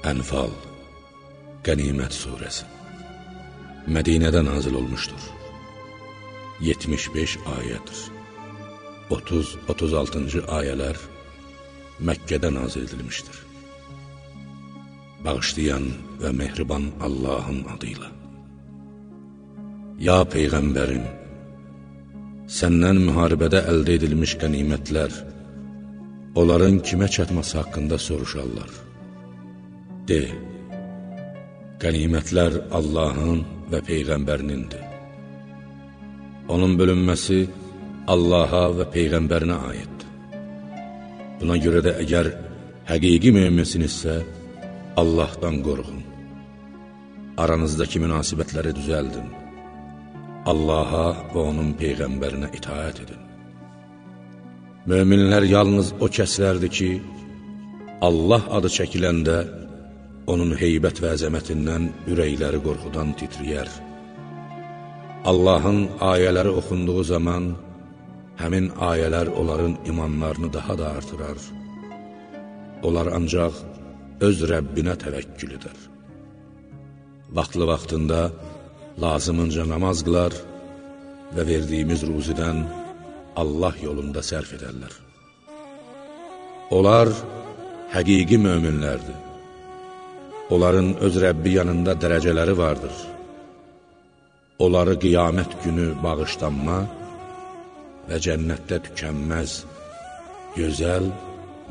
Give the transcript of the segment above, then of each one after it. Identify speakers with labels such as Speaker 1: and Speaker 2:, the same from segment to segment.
Speaker 1: Ənfal Qənimət Suresi. Mədinədə nazil olmuşdur. 75 ayədir 30-36-cı ayələr Məkkədə nazil edilmişdir. Bağışlayan və mehriban Allahın adıyla Ya Peyğəmbərim Səndən müharibədə əldə edilmiş qənimətlər Onların kimə çatması haqqında soruşarlar De, qənimətlər Allahın və Peyğəmbərnindir. Onun bölünməsi Allaha və Peyğəmbərinə aiddir. Buna görə də əgər həqiqi müminsinizsə, Allahdan qorxun. Aranızdakı münasibətləri düzəldin. Allaha və onun Peyğəmbərinə itaət edin. Möminlər yalnız o kəslərdir ki, Allah adı çəkiləndə onun heybət və əzəmətindən ürəkləri qorxudan titriyər. Allahın ayələri oxunduğu zaman, həmin ayələr onların imanlarını daha da artırar. Onlar ancaq öz Rəbbinə təvəkkül edər. Vaxtlı-vaxtında lazımınca namaz qılar və verdiyimiz ruzidən Allah yolunda sərf edərlər. Onlar həqiqi möminlərdir. Onların öz Rəbbi yanında dərəcələri vardır. Onları qiyamət günü bağışlanma və cənnətdə tükənməz, gözəl,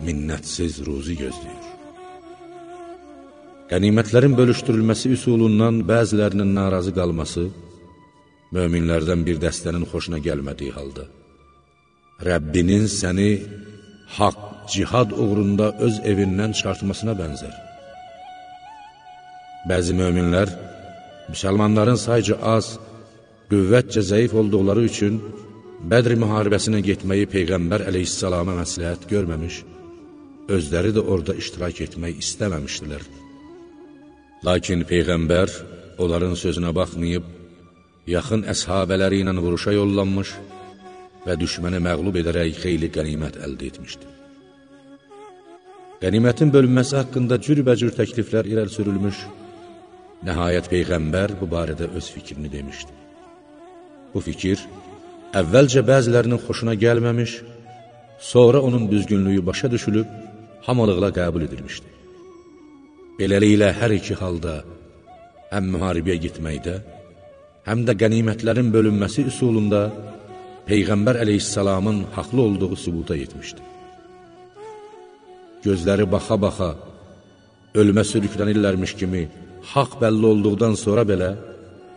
Speaker 1: minnətsiz ruzi gözləyir. Qənimətlərin bölüşdürülməsi üsulundan bəzilərinin narazı qalması, möminlərdən bir dəstənin xoşuna gəlmədiyi halda, Rəbbinin səni haqq, cihad uğrunda öz evindən çıxartmasına bənzər. Bəzi möminlər müsəlmanların sayca az, qüvvətcə zəif olduqları üçün Bədr müharibəsinə getməyi Peyğəmbər əleyhissalama məsləhət görməmiş, özləri də orada iştirak etmək istəməmişdilər. Lakin Peyğəmbər onların sözünə baxmayıb, yaxın əshabələri ilə vuruşa yollanmış və düşməni məqlub edərək xeyli qənimət əldə etmişdir. Qənimətin bölünməsi haqqında cürbəcür təkliflər irəl sürülmüş, Nəhayət Peyğəmbər bu barədə öz fikrini demişdi. Bu fikir əvvəlcə bəzilərinin xoşuna gəlməmiş, sonra onun düzgünlüyü başa düşülüb, hamılıqla qəbul edilmişdi. Beləliklə, hər iki halda həm müharibəyə getməkdə, həm də qənimətlərin bölünməsi üsulunda Peyğəmbər əleyhissalamın haqlı olduğu sübuta yetmişdi. Gözləri baxa-baxa, ölmə sürüklənirlərmiş kimi, haqq bəlli olduqdan sonra belə,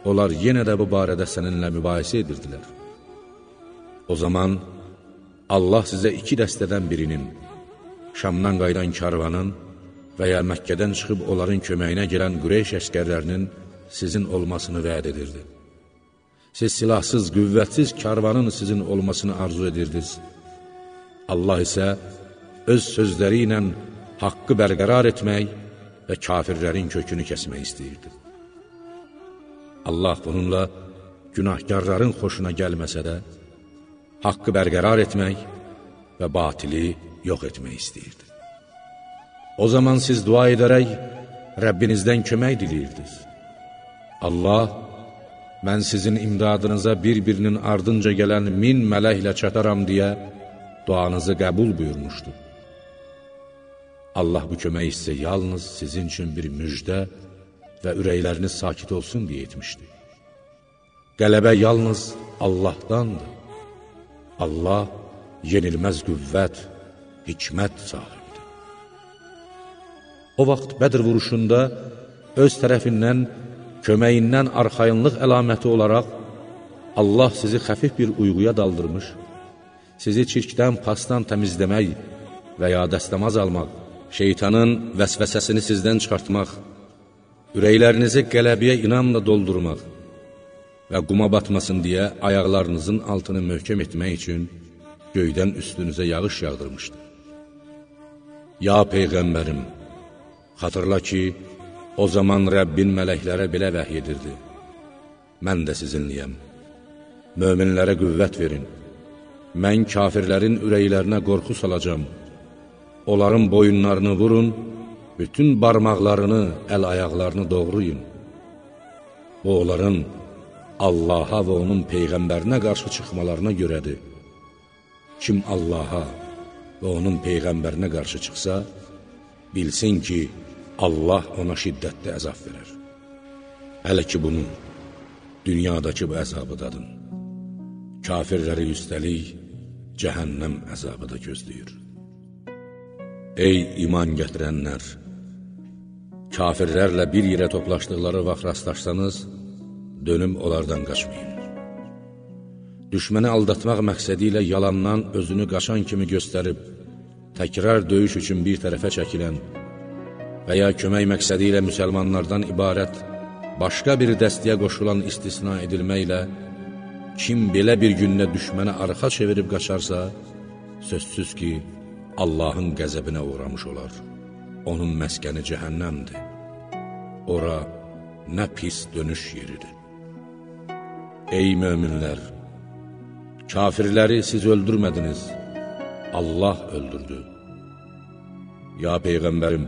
Speaker 1: onlar yenə də bu barədə səninlə mübahisə edirdilər. O zaman Allah sizə iki dəstədən birinin, Şamdan qaydan karvanın və ya Məkkədən çıxıb onların köməyinə gələn Qureyş əskərlərinin sizin olmasını vəd edirdi. Siz silahsız, qüvvətsiz karvanın sizin olmasını arzu edirdiniz. Allah isə öz sözləri ilə haqqı bərqərar etmək və kafirlərin kökünü kəsmək istəyirdi. Allah bununla günahkarların xoşuna gəlməsə də, haqqı bərqərar etmək və batili yox etmək istəyirdi. O zaman siz dua edərək Rəbbinizdən kömək diliyirdiniz. Allah, mən sizin imdadınıza bir-birinin ardınca gələn min mələklə çataram deyə duanızı qəbul buyurmuşdur. Allah bu kömək isə yalnız sizin üçün bir müjdə və ürəkləriniz sakit olsun deyə etmişdir. Qələbə yalnız Allahdandır. Allah yenilməz qüvvət, hikmət sahibidir. O vaxt Bədir vuruşunda öz tərəfindən, köməyindən arxayınlıq əlaməti olaraq Allah sizi xəfif bir uyğuya daldırmış, sizi çirkdən, pasdan təmizləmək və ya dəstəmaz almaq, şeytanın vəsvəsəsini sizdən çıxartmaq, ürəklərinizi qələbiyə inamla doldurmaq və quma batmasın deyə ayaqlarınızın altını möhkəm etmək üçün göydən üstünüzə yağış yağdırmışdı. Ya Peyğəmbərim, xatırla ki, o zaman Rəbbin mələklərə belə vəhy edirdi. Mən də sizinliyəm. Möminlərə qüvvət verin. Mən kafirlərin ürəklərinə qorxu salacam onların boyunlarını vurun bütün barmaqlarını, əl-ayaqlarını doğruyun. Bu, onların Allaha və onun Peyğəmbərinə qarşı çıxmalarına görədir. Kim Allaha və onun Peyğəmbərinə qarşı çıxsa, bilsin ki, Allah ona şiddətli əzab verər. Hələ ki, bunun, dünyadakı bu əzabı dadın. Kafirləri üstəlik, cəhənnəm əzabı da gözləyir. Ey iman gətirənlər! Kafirlərlə bir yerə toplaşdıqları vaxt rastlaşsanız, dönüm onlardan qaçmayın. Düşməni aldatmaq məqsədi ilə yalandan özünü qaçan kimi göstərib, təkrar döyüş üçün bir tərəfə çəkilən və ya kömək məqsədi ilə müsəlmanlardan ibarət başqa bir dəstəyə qoşulan istisna edilməklə, kim belə bir gündə düşmənə arxa çevirib qaçarsa, sözsüz ki, Allahın qəzəbinə uğramış olar. Onun məskəni cəhənnəmdir. Ora nə pis dönüş yeridir. Ey möminlər! Kafirləri siz öldürmədiniz, Allah öldürdü. Ya Peyğəmbərim,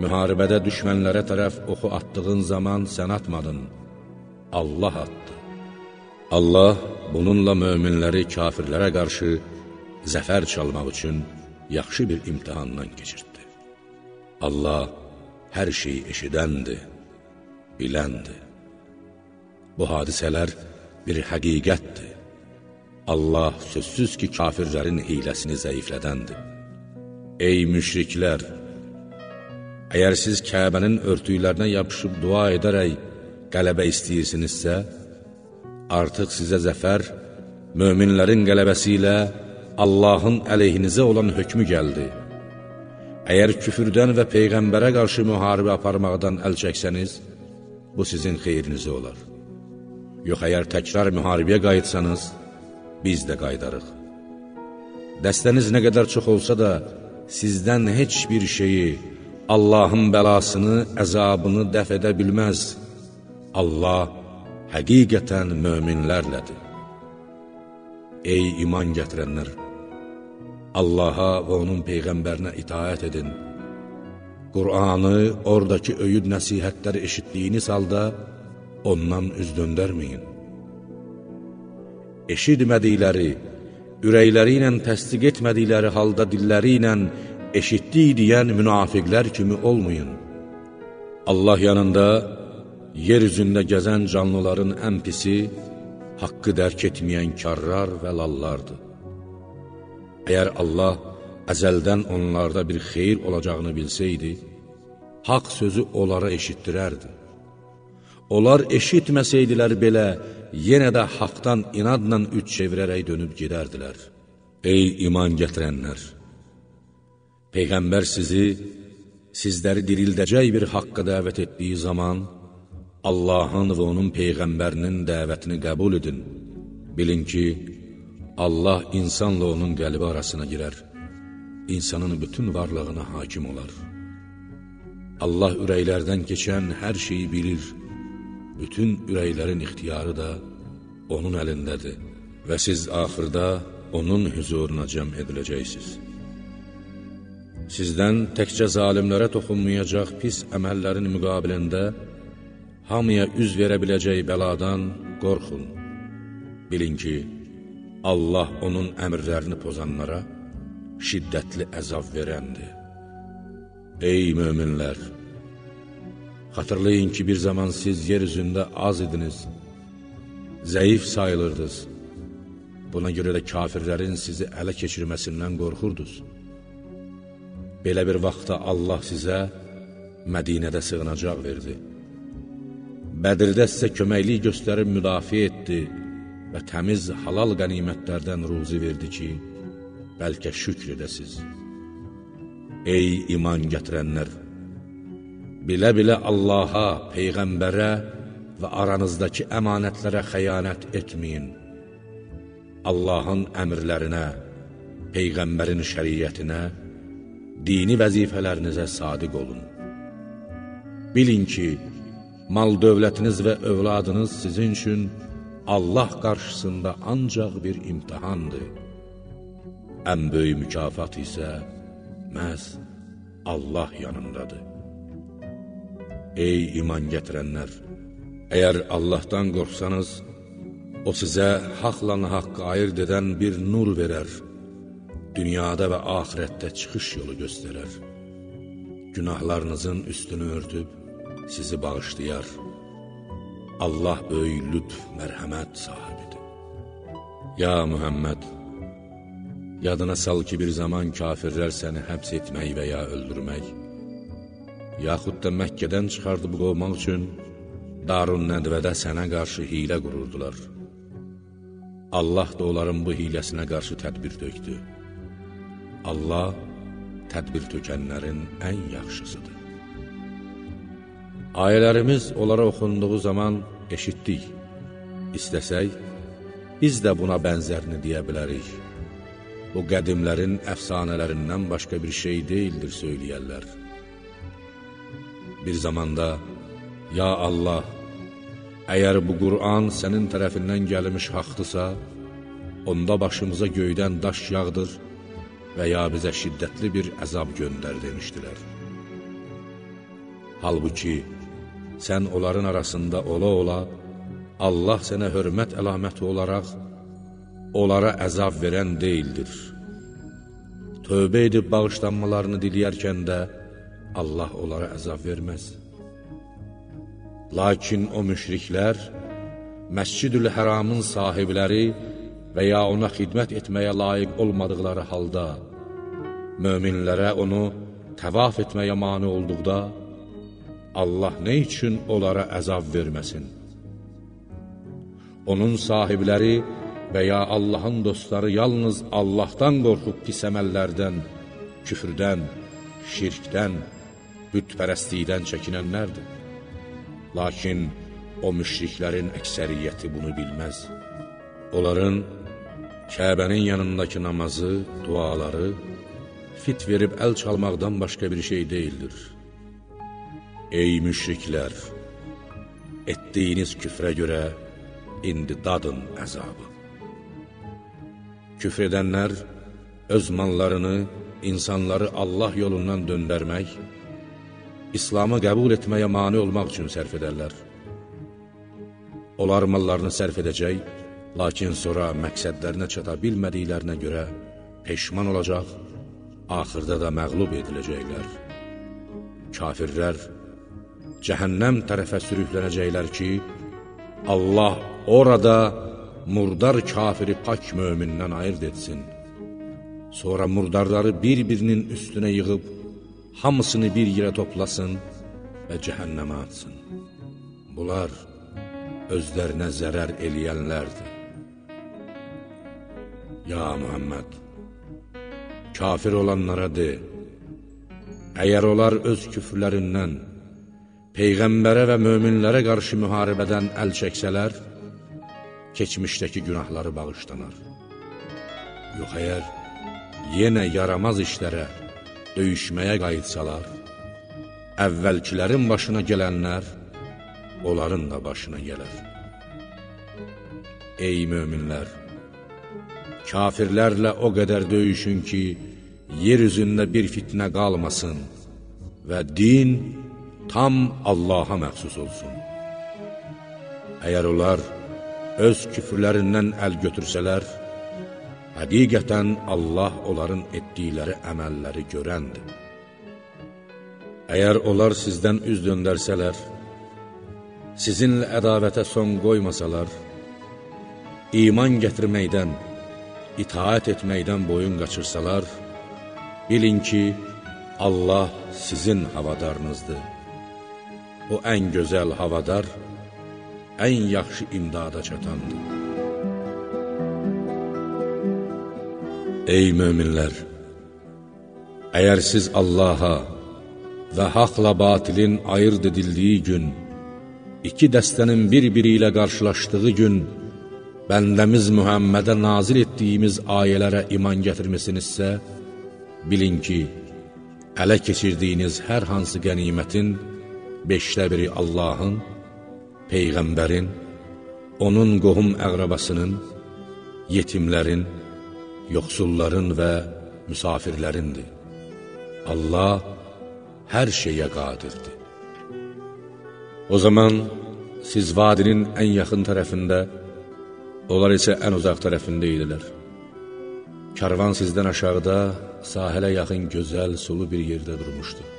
Speaker 1: müharibədə düşmənlərə tərəf oxu atdığın zaman sən atmadın, Allah atdı. Allah bununla möminləri kafirlərə qarşı zəfər çalmaq üçün yaxşı bir imtihandan keçirdi. Allah hər şeyi eşidəndir, biləndir. Bu hadisələr bir həqiqətdir. Allah sözsüz ki, kafirlərin hiləsini zəiflədəndir. Ey müşriklər! Əgər siz Kəbənin örtüklərinə yapışıb dua edərək qələbə istəyirsinizsə, artıq sizə zəfər, möminlərin qələbəsi ilə Allahın əleyhinizə olan hökmü gəldi. Əgər küfürdən və Peyğəmbərə qarşı müharibə aparmaqdan əl çəksəniz, bu sizin xeyrinizə olar. Yox, əgər təkrar müharibəyə qayıtsanız, biz də qaydarıq. Dəstəniz nə qədər çox olsa da, sizdən heç bir şeyi, Allahın bəlasını, əzabını dəf edə bilməz. Allah həqiqətən möminlərlədir. Ey iman gətirənlər! Allaha və onun Peyğəmbərinə itaət edin. Qur'anı, oradakı öyüd nəsihətləri eşitdiyiniz halda ondan üz döndərməyin eşitmədikləri, ürəkləri ilə təsdiq etmədikləri halda dilləri ilə eşitdik deyən münafiqlər kimi olmayın. Allah yanında yer üzündə gəzən canlıların ən pisi haqqı dərk etməyən karrar və lallardır. Əgər Allah əzəldən onlarda bir xeyir olacağını bilsəydi, haqq sözü onlara eşitdirərdi. Onlar eşitməsəydilər belə, yenə də haqdan inadla üç çevirərək dönüb gedərdilər. Ey iman gətirənlər! Peyğəmbər sizi, sizləri dirildəcək bir haqqa dəvət etdiyi zaman, Allahın və onun Peyğəmbərinin dəvətini qəbul edin. Bilin ki, Allah insanla onun qəlbi arasına girər, insanın bütün varlığına hakim olar. Allah ürəklərdən keçən hər şeyi bilir, bütün ürəklərin ixtiyarı da onun əlindədir və siz axırda onun hüzuruna cəm ediləcəksiniz. Sizdən təkcə zalimlərə toxunmayacaq pis əməllərin müqabilində hamıya üz verə biləcək bəladan qorxun. Bilin ki, Allah onun əmrlərini pozanlara şiddətli əzab verəndir. Ey möminlər! Xatırlayın ki, bir zaman siz yer üzündə az idiniz, zəif sayılırdınız. Buna görə də kafirlərin sizi ələ keçirməsindən qorxurdunuz. Belə bir vaxtda Allah sizə Mədinədə sığınacaq verdi. Bədirdə sizə köməklik göstərib müdafiə etdi və təmiz halal qənimətlərdən ruzi verdi ki, bəlkə şükr edəsiz. Ey iman gətirənlər! bilə-bilə Allaha, Peyğəmbərə və aranızdakı əmanətlərə xəyanət etməyin. Allahın əmrlərinə, Peyğəmbərin şəriyyətinə, dini vəzifələrinizə sadiq olun. Bilin ki, mal dövlətiniz və övladınız sizin üçün Allah qarşısında ancaq bir imtihandır. Ən böyük mükafat isə məhz Allah yanındadır. Ey iman gətirənlər! Əgər Allahdan qorxsanız, O sizə haqla haqqı ayırt edən bir nur verər, dünyada və axirətdə çıxış yolu göstərər. Günahlarınızın üstünü örtüb, sizi bağışlayar. Allah böyük lütf, mərhəmət sahibidir. Ya Mühəmməd, yadına sal ki, bir zaman kafirlər səni həbs etmək və ya öldürmək, yaxud da Məkkədən çıxardıb qovmaq üçün Darun Nədvədə sənə qarşı hilə qururdular. Allah da onların bu hiləsinə qarşı tədbir tökdü. Allah tədbir tökənlərin ən yaxşısıdır. Ayələrimiz onlara oxunduğu zaman eşitdik. İstəsək, biz də buna bənzərini deyə bilərik. Bu qədimlərin əfsanələrindən başqa bir şey deyildir söyləyərlər. Bir zamanda, Ya Allah, əgər bu Qur'an sənin tərəfindən gəlmiş haqdırsa, onda başımıza göydən daş yağdır və ya bizə şiddətli bir əzab göndər demişdilər. Halbuki, sən onların arasında ola-ola, Allah sənə hörmət əlaməti olaraq, onlara əzab verən deyildir. Tövbə edib bağışlanmalarını diliyərkən də, Allah onlara əzab verməz. Lakin o müşriklər, Məscid-ül Həramın sahibləri və ya ona xidmət etməyə layiq olmadıqları halda, möminlərə onu təvaf etməyə mani olduqda, Allah nə üçün onlara əzab verməsin? Onun sahibləri və ya Allahın dostları yalnız Allahdan qorxub pis əməllərdən, küfrdən, şirkdən, bütpərəstlikdən çəkinənlərdir. Lakin o müşriklərin əksəriyyəti bunu bilməz. Onların Kəbənin yanındakı namazı, duaları fit verib əl çalmaqdan başqa bir şey deyildir. Ey müşriklər! Etdiyiniz küfrə görə indi dadın əzabı. Küfr edənlər öz mallarını, insanları Allah yolundan döndərmək, İslamı qəbul etməyə mani olmaq üçün sərf edərlər. Onlar mallarını sərf edəcək, lakin sonra məqsədlərinə çata bilmədiklərinə görə peşman olacaq, axırda da məqlub ediləcəklər. Kafirlər cəhənnəm tərəfə sürüklənəcəklər ki, Allah orada murdar kafiri pak mömindən ayırt etsin. Sonra murdarları bir-birinin üstünə yığıb, hamısını bir yerə toplasın və cəhənnəmə atsın. Bunlar özlərinə zərər eləyənlərdir. Ya Muhammed, kafir olanlara de, əgər onlar öz küfrlərindən, Peyğəmbərə və möminlərə qarşı müharibədən əl çəksələr, keçmişdəki günahları bağışlanar. Yox, əgər yenə yaramaz işlərə, döyüşməyə qayıtsalar, əvvəlkilərin başına gələnlər, onların da başına gələr. Ey möminlər! Kafirlərlə o qədər döyüşün ki, yer üzündə bir fitnə qalmasın və din tam Allaha məxsus olsun. Əgər onlar öz küfürlərindən əl götürsələr, həqiqətən Allah onların etdikləri əməlləri görəndir. Əgər onlar sizdən üz döndərsələr, sizinlə ədavətə son qoymasalar, iman gətirməkdən, itaət etməkdən boyun qaçırsalar, bilin ki, Allah sizin havadarınızdır. O ən gözəl havadar, ən yaxşı imdada çatandır. Ey möminlər! Əgər siz Allaha və haqla batilin ayırt edildiyi gün, iki dəstənin bir-biri ilə qarşılaşdığı gün, bəndəmiz Mühəmmədə nazil etdiyimiz ayələrə iman gətirməsinizsə, bilin ki, ələ keçirdiyiniz hər hansı qənimətin beşdə biri Allahın, Peyğəmbərin, onun qohum əqrabasının, yetimlərin, yoxsulların və müsafirlərindir. Allah hər şeyə qadirdir. O zaman siz vadinin ən yaxın tərəfində, onlar isə ən uzaq tərəfində idilər. Karvan sizdən aşağıda, sahilə yaxın gözəl, sulu bir yerdə durmuşdu.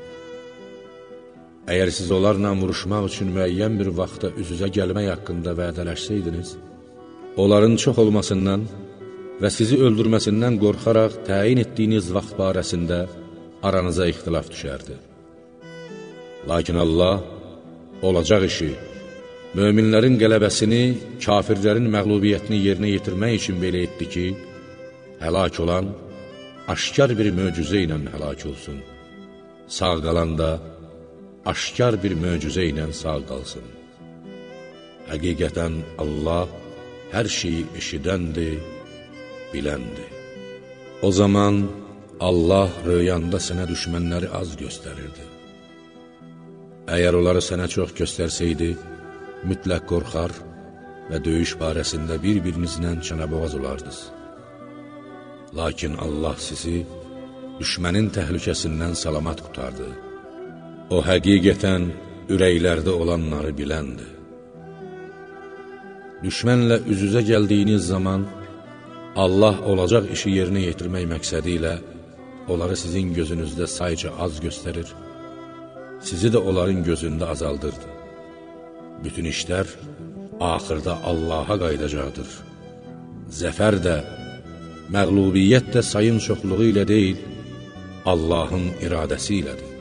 Speaker 1: Əgər siz onlarla vuruşmaq üçün müəyyən bir vaxtda üz-üzə gəlmək haqqında vədələşsəydiniz, onların çox olmasından və sizi öldürməsindən qorxaraq təyin etdiyiniz vaxt barəsində aranıza ixtilaf düşərdi. Lakin Allah olacaq işi, möminlərin qələbəsini, kafirlərin məqlubiyyətini yerinə yetirmək üçün belə etdi ki, həlak olan aşkar bir möcüzə ilə həlak olsun. Sağ qalan da aşkar bir möcüzə ilə sağ qalsın. Həqiqətən Allah hər şeyi eşidəndir, biləndir. O zaman Allah röyanda sənə düşmənləri az göstərirdi. Əgər onları sənə çox göstərsəydi, mütləq qorxar və döyüş barəsində bir-birinizlə çənəboğaz olardınız. Lakin Allah sizi düşmənin təhlükəsindən salamat qutardı. O həqiqətən ürəklərdə olanları biləndir. Düşmənlə üz-üzə gəldiyiniz zaman Allah olacaq işi yerinə yetirmək məqsədi ilə onları sizin gözünüzdə sayca az göstərir, sizi də onların gözündə azaldırdı. Bütün işlər axırda Allaha qaydacaqdır. Zəfər də, məqlubiyyət də sayın çoxluğu ilə deyil, Allahın iradəsi ilədir.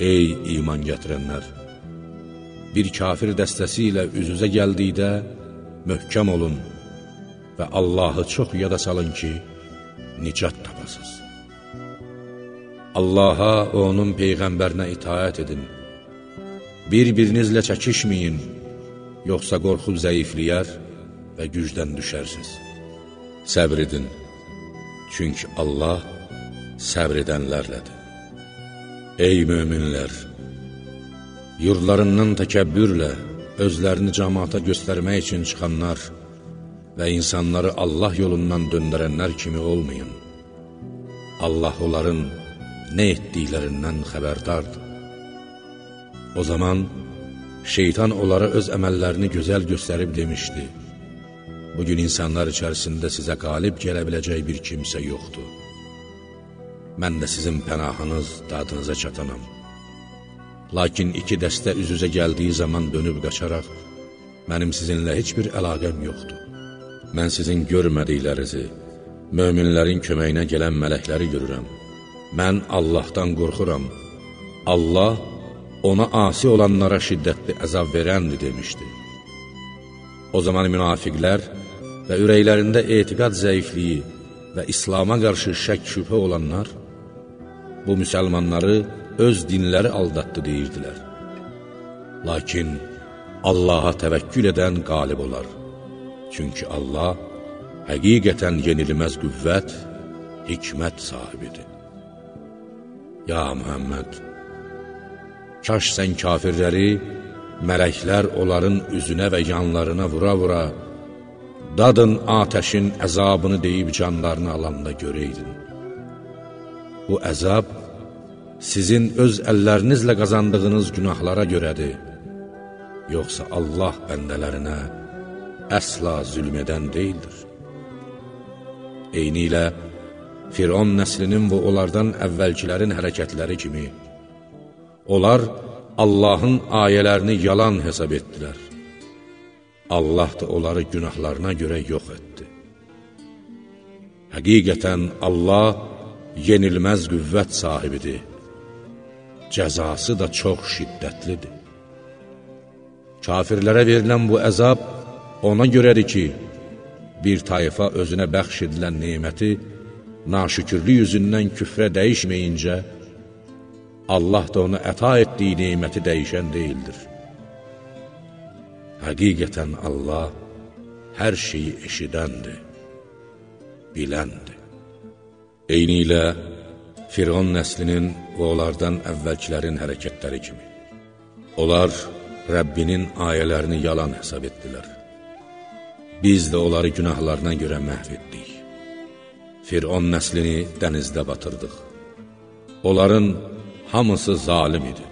Speaker 1: Ey iman gətirənlər! Bir kafir dəstəsi ilə üz-üzə gəldikdə möhkəm olun və Allahı çox yada salın ki, nicat tapasız. Allaha onun Peyğəmbərinə itaət edin. Bir-birinizlə çəkişməyin, yoxsa qorxu zəifliyər və gücdən düşərsiniz. Səbr edin, çünki Allah səbr edənlərlədir. Ey möminlər! Yurdlarından təkəbbürlə, özlərini cəmaata göstərmək üçün çıxanlar və insanları Allah yolundan döndərənlər kimi olmayın. Allah onların nə etdiklərindən xəbərdardır. O zaman şeytan onlara öz əməllərini gözəl göstərib demişdi, Bugün insanlar içərisində sizə qalib gələ biləcək bir kimsə yoxdur mən də sizin pənahınız, dadınıza çatanam. Lakin iki dəstə üz-üzə gəldiyi zaman dönüb qaçaraq, mənim sizinlə heç bir əlaqəm yoxdur. Mən sizin görmədiklərinizi, möminlərin köməyinə gələn mələkləri görürəm. Mən Allahdan qorxuram. Allah ona asi olanlara şiddətli əzab verəndir, demişdi. O zaman münafiqlər və ürəklərində etiqad zəifliyi və İslama qarşı şək şübhə olanlar, bu müsəlmanları öz dinləri aldatdı deyirdilər. Lakin Allaha təvəkkül edən qalib olar. Çünki Allah həqiqətən yenilməz qüvvət, hikmət sahibidir. Ya Muhammed, kaş sən kafirləri, mələklər onların üzünə və yanlarına vura-vura, dadın atəşin əzabını deyib canlarını alanda görəydin. Bu əzab sizin öz əllərinizlə qazandığınız günahlara görədir. Yoxsa Allah bəndələrinə əsla zülm edən deyildir. Eyni ilə Firon nəslinin və onlardan əvvəlkilərin hərəkətləri kimi, onlar Allahın ayələrini yalan hesab etdilər. Allah da onları günahlarına görə yox etdi. Həqiqətən Allah yenilməz qüvvət sahibidir. Cəzası da çox şiddətlidir. Kafirlərə verilən bu əzab ona görədir ki, bir tayfa özünə bəxş edilən neyməti naşükürlük yüzündən küfrə dəyişməyincə, Allah da ona əta etdiyi neyməti dəyişən deyildir. Həqiqətən Allah hər şeyi eşidəndir, biləndir. Eyni ilə Firon nəslinin və onlardan əvvəlkilərin hərəkətləri kimi. Onlar Rəbbinin ayələrini yalan hesab etdilər. Biz də onları günahlarına görə məhv etdik. Firon nəslini dənizdə batırdıq. Onların hamısı zalim idi.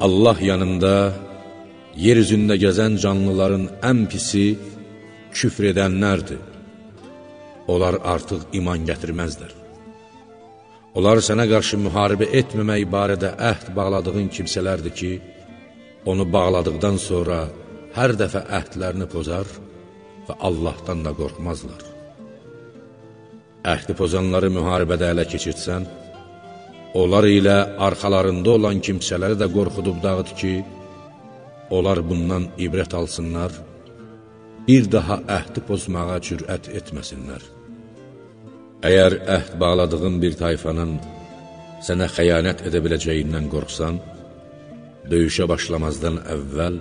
Speaker 1: Allah yanında yer üzündə gəzən canlıların ən pisi küfr edənlərdir. Onlar artıq iman gətirməzlər. Onlar sənə qarşı müharibə etməmək barədə əhd bağladığın kimsələrdir ki, onu bağladıqdan sonra hər dəfə əhdlərini pozar və Allahdan da qorxmazlar. Əhdi pozanları müharibədə ələ keçirtsən, onlar ilə arxalarında olan kimsələri də qorxudub dağıt ki, onlar bundan ibrət alsınlar, bir daha əhdi pozmağa cürət etməsinlər. Əgər əhd bağladığın bir tayfanın sənə xəyanət edə biləcəyindən qorxsan, döyüşə başlamazdan əvvəl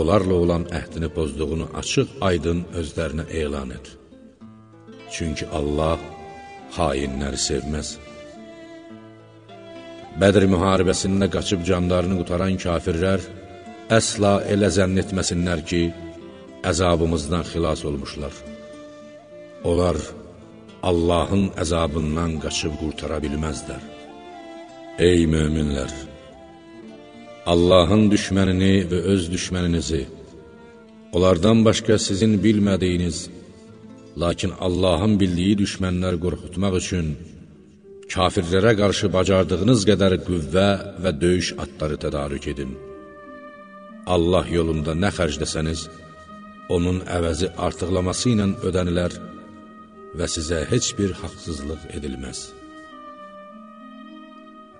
Speaker 1: onlarla olan əhdini pozduğunu açıq aydın özlərinə elan et. Çünki Allah hainləri sevməz. Bədr müharibəsində qaçıb canlarını qutaran kafirlər əsla elə zənn etməsinlər ki, əzabımızdan xilas olmuşlar. Onlar Allahın əzabından qaçıb qurtara bilməzlər. Ey möminlər! Allahın düşmənini və öz düşməninizi, onlardan başqa sizin bilmədiyiniz, lakin Allahın bildiyi düşmənlər qorxutmaq üçün kafirlərə qarşı bacardığınız qədər qüvvə və döyüş atları tədarük edin. Allah yolunda nə xərcləsəniz, onun əvəzi artıqlaması ilə ödənilər və sizə heç bir haqsızlıq edilməz.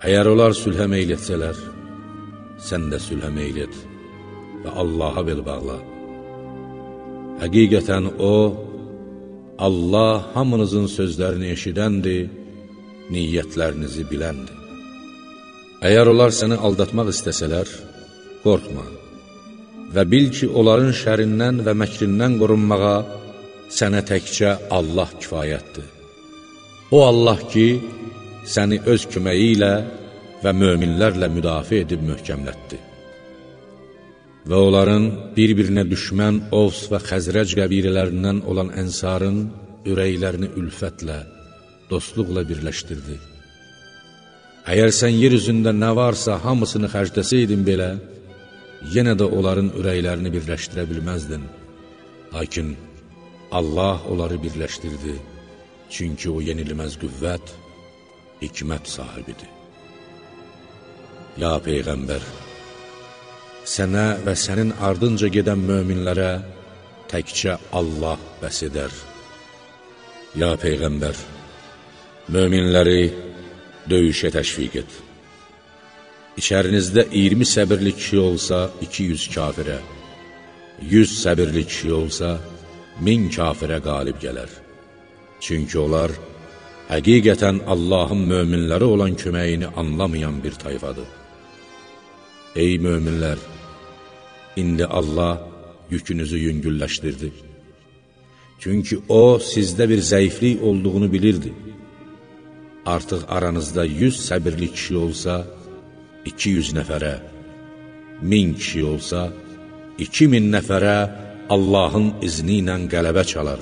Speaker 1: Əgər onlar sülhə meyl etsələr, sən də sülhə meyl et və Allaha bel bağla. Həqiqətən O, Allah hamınızın sözlərini eşidəndir, niyyətlərinizi biləndir. Əgər onlar səni aldatmaq istəsələr, qorxma və bil ki, onların şərindən və məkrindən qorunmağa sənə təkcə Allah kifayətdir. O Allah ki, səni öz köməyi ilə və möminlərlə müdafiə edib möhkəmlətdi. Və onların bir-birinə düşmən Ovs və Xəzrəc qəbilələrindən olan ənsarın ürəklərini ülfətlə, dostluqla birləşdirdi. Əgər sən yer üzündə nə varsa hamısını xərcləsəydin belə, yenə də onların ürəklərini birləşdirə bilməzdin. Lakin Allah onları birləşdirdi, çünki o yenilməz qüvvət, hikmət sahibidir. Ya Peyğəmbər, sənə və sənin ardınca gedən möminlərə təkcə Allah bəs edər. Ya Peyğəmbər, möminləri döyüşə təşviq et. İçərinizdə 20 səbirli kişi olsa, 200 kafirə, 100 səbirli kişi olsa, 1000 kafirə qalib gələr. Çünki onlar həqiqətən Allahın möminləri olan köməyini anlamayan bir tayfadır. Ey möminlər! İndi Allah yükünüzü yüngülləşdirdi. Çünki O, sizdə bir zəiflik olduğunu bilirdi. Artıq aranızda yüz səbirli kişi olsa, 200 nəfərə, min kişi olsa, 2000 nəfərə Allahın izni ilə qələbə çalar.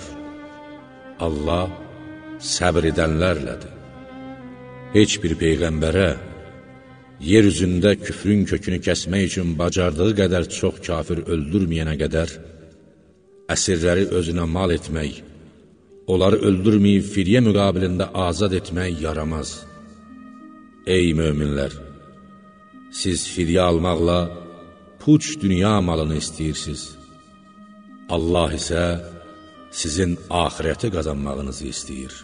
Speaker 1: Allah səbr edənlərlədir. Heç bir Peyğəmbərə yer üzündə küfrün kökünü kəsmək üçün bacardığı qədər çox kafir öldürməyənə qədər, əsirləri özünə mal etmək, onları öldürməyib firyə müqabilində azad etmək yaramaz. Ey möminlər! Siz firyə almaqla puç dünya malını istəyirsiniz. Allah isə sizin ahirəti qazanmağınızı istəyir.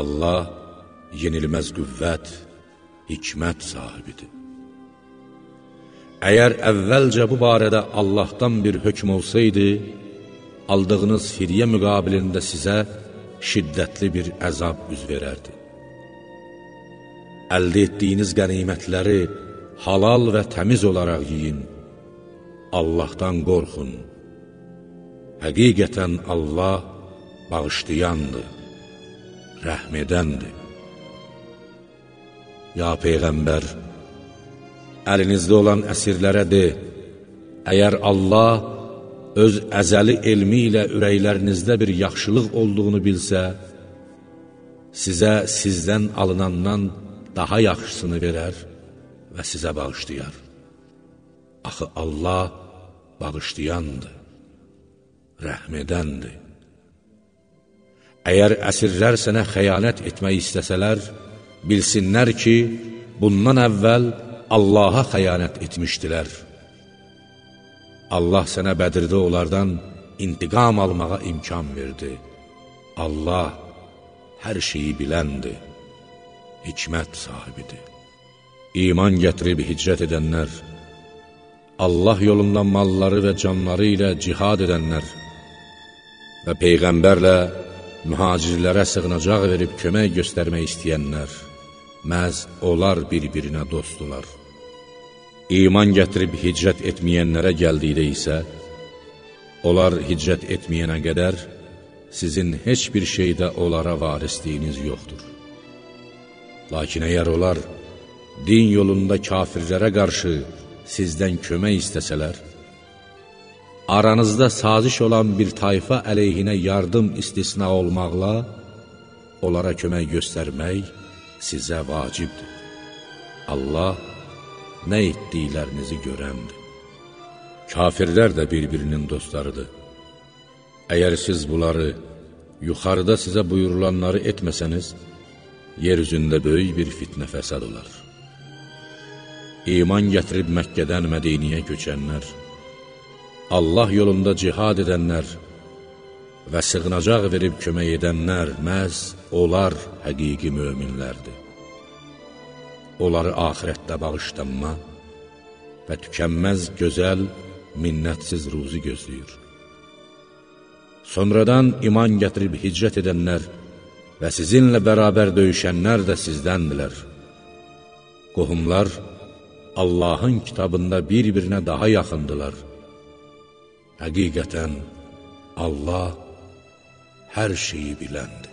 Speaker 1: Allah yenilməz qüvvət, hikmət sahibidir. Əgər əvvəlcə bu barədə Allahdan bir hökm olsaydı, aldığınız firyə müqabilində sizə şiddətli bir əzab üz verərdi. Əldə etdiyiniz qənimətləri halal və təmiz olaraq yiyin. Allahdan qorxun. Həqiqətən Allah bağışlayandır, rəhm edəndir. Ya Peyğəmbər, əlinizdə olan əsirlərə de, əgər Allah öz əzəli elmi ilə ürəklərinizdə bir yaxşılıq olduğunu bilsə, sizə sizdən alınandan daha yaxşısını verər və sizə bağışlayar. Axı Allah bağışlayandır, rəhm edəndir. Əgər əsirlər sənə xəyanət etmək istəsələr, bilsinlər ki, bundan əvvəl Allaha xəyanət etmişdilər. Allah sənə bədirdə onlardan intiqam almağa imkan verdi. Allah hər şeyi biləndir, hikmət sahibidir. İman gətirib hicrət edənlər, Allah yolunda malları və canları ilə cihad edənlər və Peyğəmbərlə mühacirlərə sığınacaq verib kömək göstərmək istəyənlər, məhz onlar bir-birinə dostdular. İman gətirib hicrət etməyənlərə gəldikdə isə, onlar hicrət etməyənə qədər sizin heç bir şeydə onlara varisliyiniz yoxdur. Lakin əgər onlar din yolunda kafirlərə qarşı sizdən kömək istəsələr, aranızda saziş olan bir tayfa əleyhinə yardım istisna olmaqla, onlara kömək göstərmək sizə vacibdir. Allah nə etdiklərinizi görəndir. Kafirlər də bir-birinin dostlarıdır. Əgər siz bunları yuxarıda sizə buyurulanları etməsəniz, yer üzündə böyük bir fitnə fəsad olar. İman gətirib Məkkədən Mədiniyə köçənlər, Allah yolunda cihad edənlər və sığınacaq verib kömək edənlər məhz onlar həqiqi möminlərdir. Onları axirətdə bağışlanma və tükənməz gözəl, minnətsiz ruzi gözləyir. Sonradan iman gətirib hicrət edənlər və sizinlə bərabər döyüşənlər də sizdəndirlər. Qohumlar Allahın kitabında bir-birinə daha yaxındılar. Həqiqətən Allah hər şeyi biləndir.